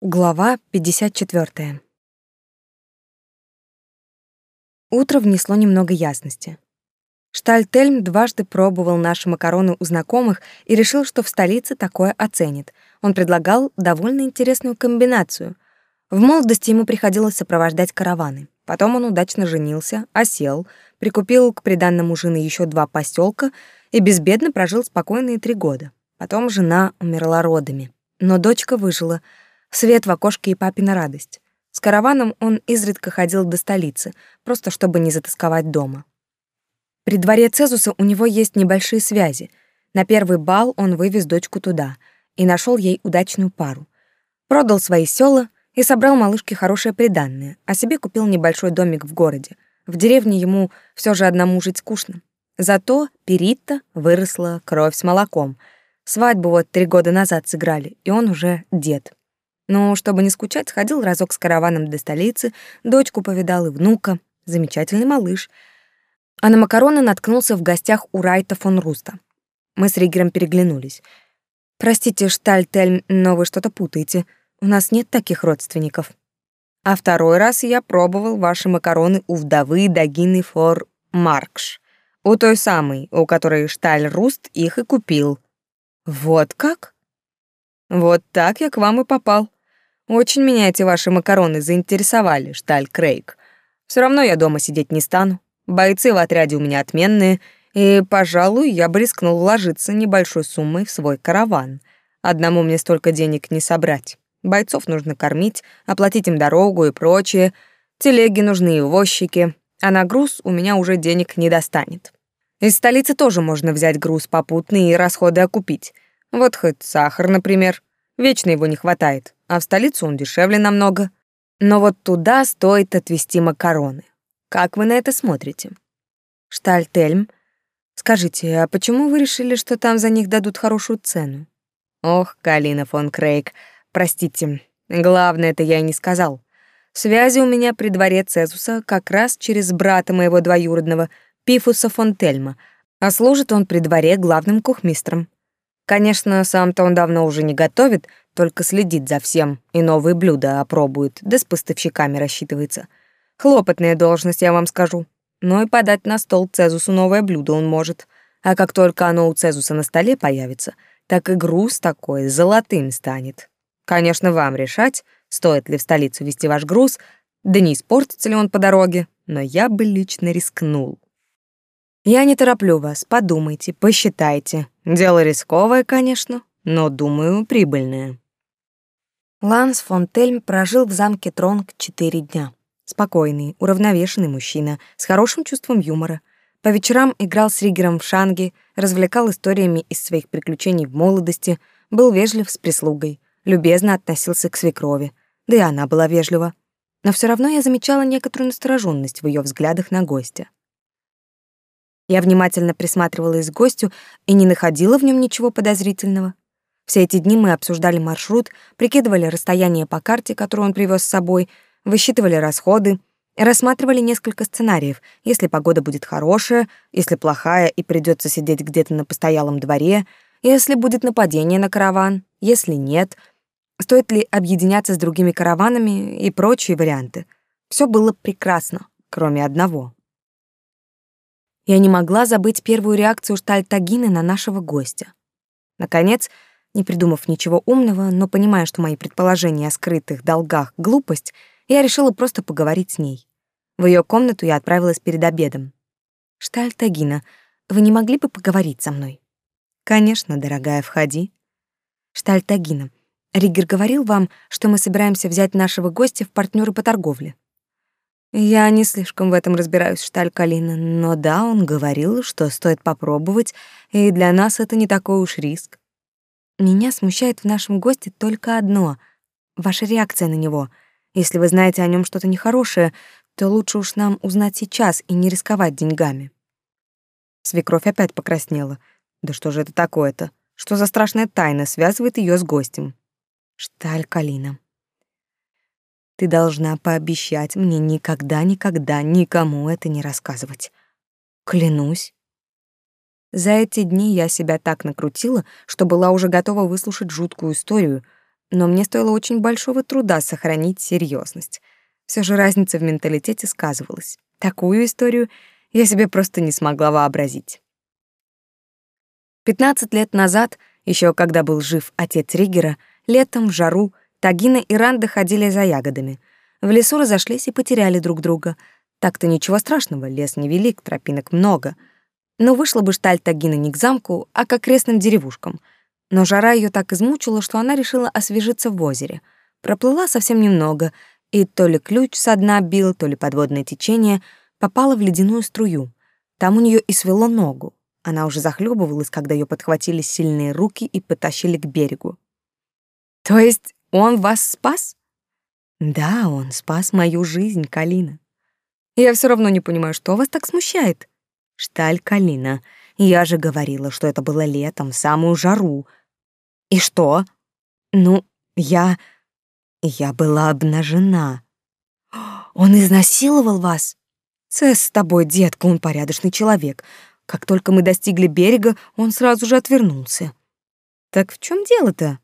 Глава 54. Утро внесло немного ясности. Штальтельм дважды пробовал наши макароны у знакомых и решил, что в столице такое оценит. Он предлагал довольно интересную комбинацию. В молодости ему приходилось сопровождать караваны. Потом он удачно женился, осел, прикупил к приданному жены еще два поселка и безбедно прожил спокойные три года. Потом жена умерла родами. Но дочка выжила — Свет в окошке и папина радость. С караваном он изредка ходил до столицы, просто чтобы не затасковать дома. При дворе Цезуса у него есть небольшие связи. На первый бал он вывез дочку туда и нашел ей удачную пару. Продал свои села и собрал малышке хорошее приданное, а себе купил небольшой домик в городе. В деревне ему все же одному жить скучно. Зато Перитта выросла кровь с молоком. Свадьбу вот три года назад сыграли, и он уже дед. Но, чтобы не скучать, сходил разок с караваном до столицы, дочку повидал и внука. Замечательный малыш. А на макароны наткнулся в гостях у Райта фон Руста. Мы с Ригером переглянулись. «Простите, Штальтельм, но вы что-то путаете. У нас нет таких родственников». А второй раз я пробовал ваши макароны у вдовы Дагины фор Маркш. У той самой, у которой Шталь Руст их и купил. Вот как? Вот так я к вам и попал. Очень меня эти ваши макароны заинтересовали, Шталь Крейг. Все равно я дома сидеть не стану. Бойцы в отряде у меня отменные, и, пожалуй, я бы рискнул вложиться небольшой суммой в свой караван. Одному мне столько денег не собрать. Бойцов нужно кормить, оплатить им дорогу и прочее. Телеги нужны и возчики, а на груз у меня уже денег не достанет. Из столицы тоже можно взять груз попутный и расходы окупить. Вот хоть сахар, например. Вечно его не хватает а в столицу он дешевле намного. Но вот туда стоит отвезти макароны. Как вы на это смотрите? Штальтельм, скажите, а почему вы решили, что там за них дадут хорошую цену? Ох, Калина фон Крейг, простите, главное это я и не сказал. Связи у меня при дворе Цезуса как раз через брата моего двоюродного, Пифуса фон Тельма, а служит он при дворе главным кухмистром. Конечно, сам-то он давно уже не готовит, только следит за всем и новые блюда опробует, да с поставщиками рассчитывается. Хлопотная должность, я вам скажу. Но и подать на стол Цезусу новое блюдо он может. А как только оно у Цезуса на столе появится, так и груз такой золотым станет. Конечно, вам решать, стоит ли в столицу везти ваш груз, да не испортится ли он по дороге, но я бы лично рискнул. Я не тороплю вас, подумайте, посчитайте. Дело рисковое, конечно, но, думаю, прибыльное. Ланс фон Тельм прожил в замке Тронг четыре дня. Спокойный, уравновешенный мужчина, с хорошим чувством юмора. По вечерам играл с Ригером в шанги, развлекал историями из своих приключений в молодости, был вежлив с прислугой, любезно относился к свекрови, да и она была вежлива. Но все равно я замечала некоторую настороженность в ее взглядах на гостя. Я внимательно присматривалась к гостю и не находила в нем ничего подозрительного. Все эти дни мы обсуждали маршрут, прикидывали расстояние по карте, которую он привез с собой, высчитывали расходы, рассматривали несколько сценариев, если погода будет хорошая, если плохая и придется сидеть где-то на постоялом дворе, если будет нападение на караван, если нет, стоит ли объединяться с другими караванами и прочие варианты. Все было прекрасно, кроме одного. Я не могла забыть первую реакцию Штальтагины на нашего гостя. Наконец, не придумав ничего умного, но понимая, что мои предположения о скрытых долгах — глупость, я решила просто поговорить с ней. В ее комнату я отправилась перед обедом. «Штальтагина, вы не могли бы поговорить со мной?» «Конечно, дорогая, входи». «Штальтагина, Ригер говорил вам, что мы собираемся взять нашего гостя в партнеры по торговле?» «Я не слишком в этом разбираюсь, Шталькалина, но да, он говорил, что стоит попробовать, и для нас это не такой уж риск. Меня смущает в нашем госте только одно — ваша реакция на него. Если вы знаете о нем что-то нехорошее, то лучше уж нам узнать сейчас и не рисковать деньгами». Свекровь опять покраснела. «Да что же это такое-то? Что за страшная тайна связывает ее с гостем?» «Шталь Калина, ты должна пообещать мне никогда-никогда никому это не рассказывать. Клянусь». За эти дни я себя так накрутила, что была уже готова выслушать жуткую историю, Но мне стоило очень большого труда сохранить серьезность. Все же разница в менталитете сказывалась. Такую историю я себе просто не смогла вообразить. 15 лет назад, еще когда был жив отец Ригера, летом в жару Тагина и Ранда ходили за ягодами. В лесу разошлись и потеряли друг друга. Так-то ничего страшного, лес невелик, тропинок много. Но вышла бы шталь Тагина не к замку, а к окрестным деревушкам. Но жара ее так измучила, что она решила освежиться в озере. Проплыла совсем немного, и то ли ключ со дна бил, то ли подводное течение попала в ледяную струю. Там у нее и свело ногу. Она уже захлебывалась, когда ее подхватили сильные руки и потащили к берегу. То есть он вас спас? Да, он спас мою жизнь, Калина. Я все равно не понимаю, что вас так смущает. Шталь Калина, я же говорила, что это было летом, в самую жару. И что? Ну, я... Я была обнажена. Он изнасиловал вас? Цесс с тобой, детка, он порядочный человек. Как только мы достигли берега, он сразу же отвернулся. Так в чем дело-то?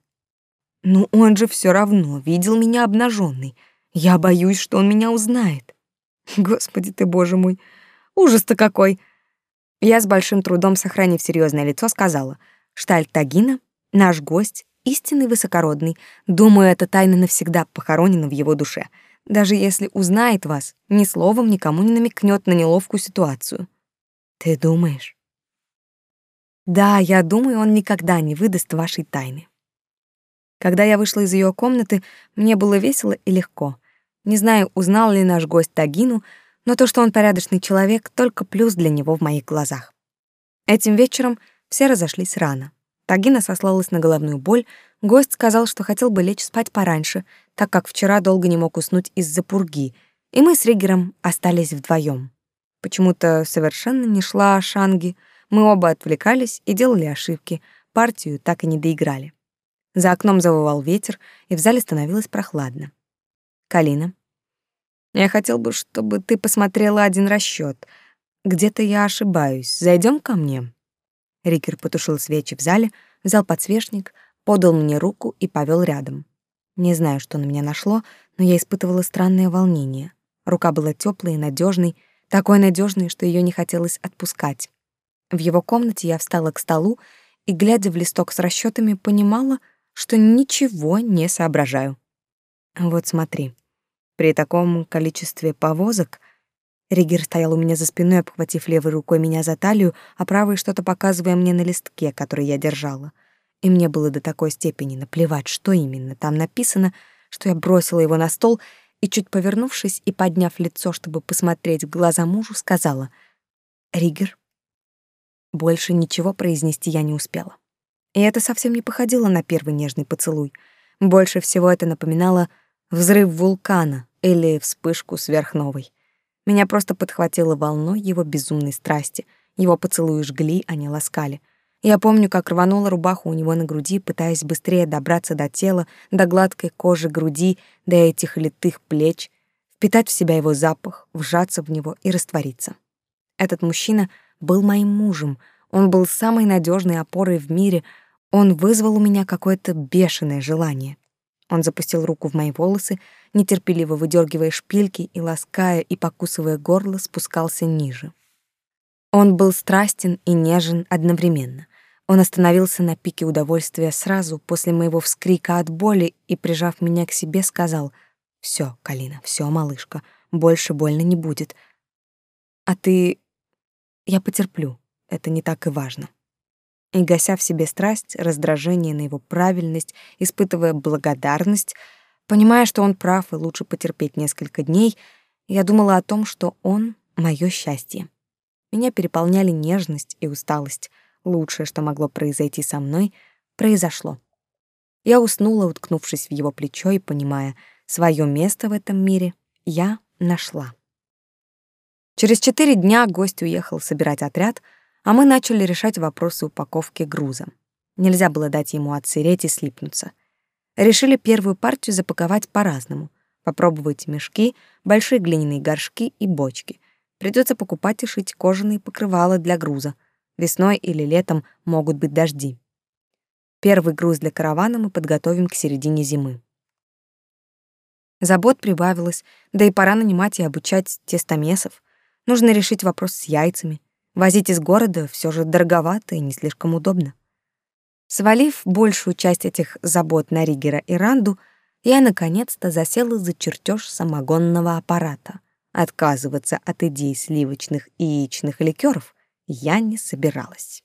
Ну он же все равно видел меня обнаженной. Я боюсь, что он меня узнает. Господи ты, боже мой, ужас-то какой. Я с большим трудом, сохранив серьезное лицо, сказала: "Шталь Тагина, наш гость, истинный высокородный. Думаю, эта тайна навсегда похоронена в его душе. Даже если узнает вас, ни словом никому не намекнет на неловкую ситуацию. Ты думаешь? Да, я думаю, он никогда не выдаст вашей тайны. Когда я вышла из ее комнаты, мне было весело и легко. Не знаю, узнал ли наш гость Тагину, но то, что он порядочный человек, только плюс для него в моих глазах. Этим вечером все разошлись рано. Тагина сослалась на головную боль, гость сказал, что хотел бы лечь спать пораньше, так как вчера долго не мог уснуть из-за пурги, и мы с Ригером остались вдвоем. Почему-то совершенно не шла шанги, мы оба отвлекались и делали ошибки, партию так и не доиграли. За окном завывал ветер, и в зале становилось прохладно. «Калина, я хотел бы, чтобы ты посмотрела один расчёт. Где-то я ошибаюсь. Зайдём ко мне?» Рикер потушил свечи в зале, взял подсвечник, подал мне руку и повёл рядом. Не знаю, что на меня нашло, но я испытывала странное волнение. Рука была тёплой и надёжной, такой надёжной, что её не хотелось отпускать. В его комнате я встала к столу и, глядя в листок с расчётами, понимала, что ничего не соображаю. Вот смотри. При таком количестве повозок Ригер стоял у меня за спиной, обхватив левой рукой меня за талию, а правой что-то показывая мне на листке, который я держала. И мне было до такой степени наплевать, что именно там написано, что я бросила его на стол и, чуть повернувшись и подняв лицо, чтобы посмотреть в глаза мужу, сказала «Ригер». Больше ничего произнести я не успела. И это совсем не походило на первый нежный поцелуй. Больше всего это напоминало взрыв вулкана или вспышку сверхновой. Меня просто подхватило волной его безумной страсти. Его поцелуи жгли, а не ласкали. Я помню, как рванула рубаху у него на груди, пытаясь быстрее добраться до тела, до гладкой кожи груди, до этих литых плеч, впитать в себя его запах, вжаться в него и раствориться. Этот мужчина был моим мужем, он был самой надежной опорой в мире — он вызвал у меня какое-то бешеное желание. Он запустил руку в мои волосы, нетерпеливо выдергивая шпильки и, лаская и покусывая горло, спускался ниже. Он был страстен и нежен одновременно. Он остановился на пике удовольствия сразу после моего вскрика от боли и, прижав меня к себе, сказал «Всё, Калина, всё, малышка, больше больно не будет. А ты... Я потерплю, это не так и важно» и, гася в себе страсть, раздражение на его правильность, испытывая благодарность, понимая, что он прав и лучше потерпеть несколько дней, я думала о том, что он — мое счастье. Меня переполняли нежность и усталость. Лучшее, что могло произойти со мной, произошло. Я уснула, уткнувшись в его плечо и понимая, свое место в этом мире я нашла. Через четыре дня гость уехал собирать отряд — а мы начали решать вопросы упаковки груза. Нельзя было дать ему отсыреть и слипнуться. Решили первую партию запаковать по-разному. Попробовать мешки, большие глиняные горшки и бочки. Придется покупать и шить кожаные покрывала для груза. Весной или летом могут быть дожди. Первый груз для каравана мы подготовим к середине зимы. Забот прибавилось, да и пора нанимать и обучать тестомесов. Нужно решить вопрос с яйцами. Возить из города все же дороговато и не слишком удобно. Свалив большую часть этих забот на Ригера и Ранду, я наконец-то засела за чертеж самогонного аппарата. Отказываться от идей сливочных и яичных ликеров я не собиралась.